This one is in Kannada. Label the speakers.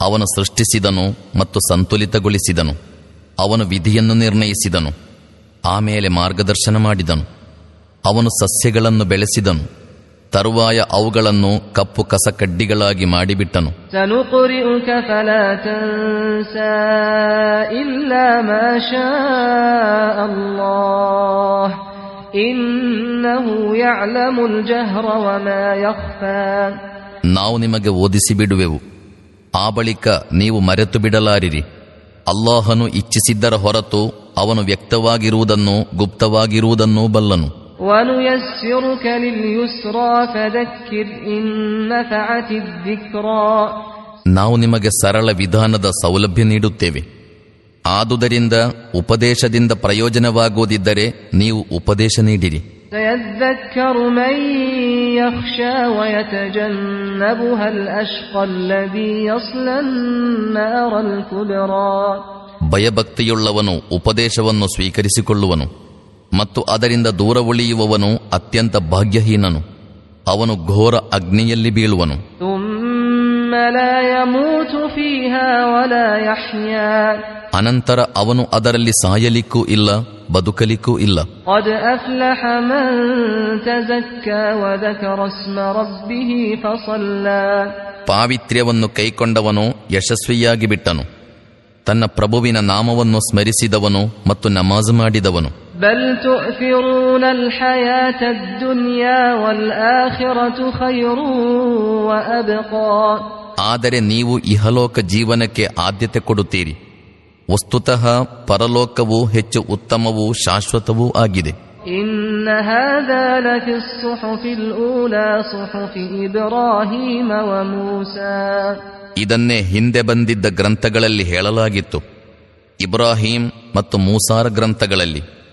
Speaker 1: ಅವನು ಸೃಷ್ಟಿಸಿದನು ಮತ್ತು ಸಂತುಲಿತಗೊಳಿಸಿದನು. ಅವನು ವಿಧಿಯನ್ನು ನಿರ್ಣಯಿಸಿದನು. ಆಮೇಲೆ ಮಾರ್ಗದರ್ಶನ ಮಾಡಿದನು. ಅವನು ಸಸ್ಯಗಳನ್ನು ಬೆಳೆಸಿದನು. ತರುವಾಯ ಅವುಗಳನ್ನು ಕಪ್ಪು ಕಸಕಡ್ಡಿಗಳಾಗಿ ಮಾಡಿಬಿಟ್ಟನು. ನಾವು ನಿಮಗೆ ಓದಿಸಿ ಬಿಡುವೆವು ಆ ಬಳಿಕ ನೀವು ಮರೆತು ಬಿಡಲಾರಿರಿ. ಅಲ್ಲಾಹನು ಇಚ್ಛಿಸಿದ್ದರ ಹೊರತು ಅವನು ವ್ಯಕ್ತವಾಗಿರುವುದನ್ನು ಗುಪ್ತವಾಗಿರುವುದನ್ನು ಬಲ್ಲನು. ನಾವು ನಿಮಗೆ ಸರಳ ವಿಧಾನದ ಸೌಲಭ್ಯ ನೀಡುತ್ತೇವೆ. ಆದುದರಿಂದ ಉಪದೇಶದಿಂದ ಪ್ರಯೋಜನವಾಗುವುದಿದ್ದರೆ ನೀವು ಉಪದೇಶ ನೀಡಿರಿ.
Speaker 2: سيذكر من يخشى ويتجنبها الأشقى الذي يصلى النار الكبرى
Speaker 1: ಭಯಭಕ್ತಿಯುಳ್ಳವನು ಉಪದೇಶವನ್ನು ಸ್ವೀಕರಿಸಿಕೊಳ್ಳುವನು ಮತ್ತು ಅದರಿಂದ ದೂರ ಉಳಿಯುವವನು ಅತ್ಯಂತ ಭಾಗ್ಯಹೀನನು ಅವನು ಘೋರ ಅಗ್ನಿಯಲ್ಲಿ ಬೀಳುವನು
Speaker 2: ثم لا يموت فيها ولا يحيا
Speaker 1: ಅನಂತರ ಅವನು ಅದರಲ್ಲಿ ಸಾಯಲಿಕ್ಕೂ ಇಲ್ಲ ಬದುಕಲಿಕ್ಕೂ ಇಲ್ಲ. ಪಾವಿತ್ರ್ಯವನ್ನು ಕೈಕೊಂಡವನು ಯಶಸ್ವಿಯಾಗಿ ಬಿಟ್ಟನು. ತನ್ನ ಪ್ರಭುವಿನ ನಾಮವನ್ನು ಸ್ಮರಿಸಿದವನು ಮತ್ತು ನಮಾಜ್ ಮಾಡಿದವನು. ಆದರೆ ನೀವು ಇಹಲೋಕ ಜೀವನಕ್ಕೆ ಆದ್ಯತೆ ಕೊಡುತ್ತೀರಿ. ವಸ್ತುತಃ ಪರಲೋಕವು ಹೆಚ್ಚು ಉತ್ತಮವೂ ಶಾಶ್ವತವೂ ಆಗಿದೆ. ಇದನ್ನೇ ಹಿಂದೆ ಬಂದಿದ್ದ ಗ್ರಂಥಗಳಲ್ಲಿ ಹೇಳಲಾಗಿತ್ತು. ಇಬ್ರಾಹಿಂ ಮತ್ತು ಮೂಸಾರ ಗ್ರಂಥಗಳಲ್ಲಿ.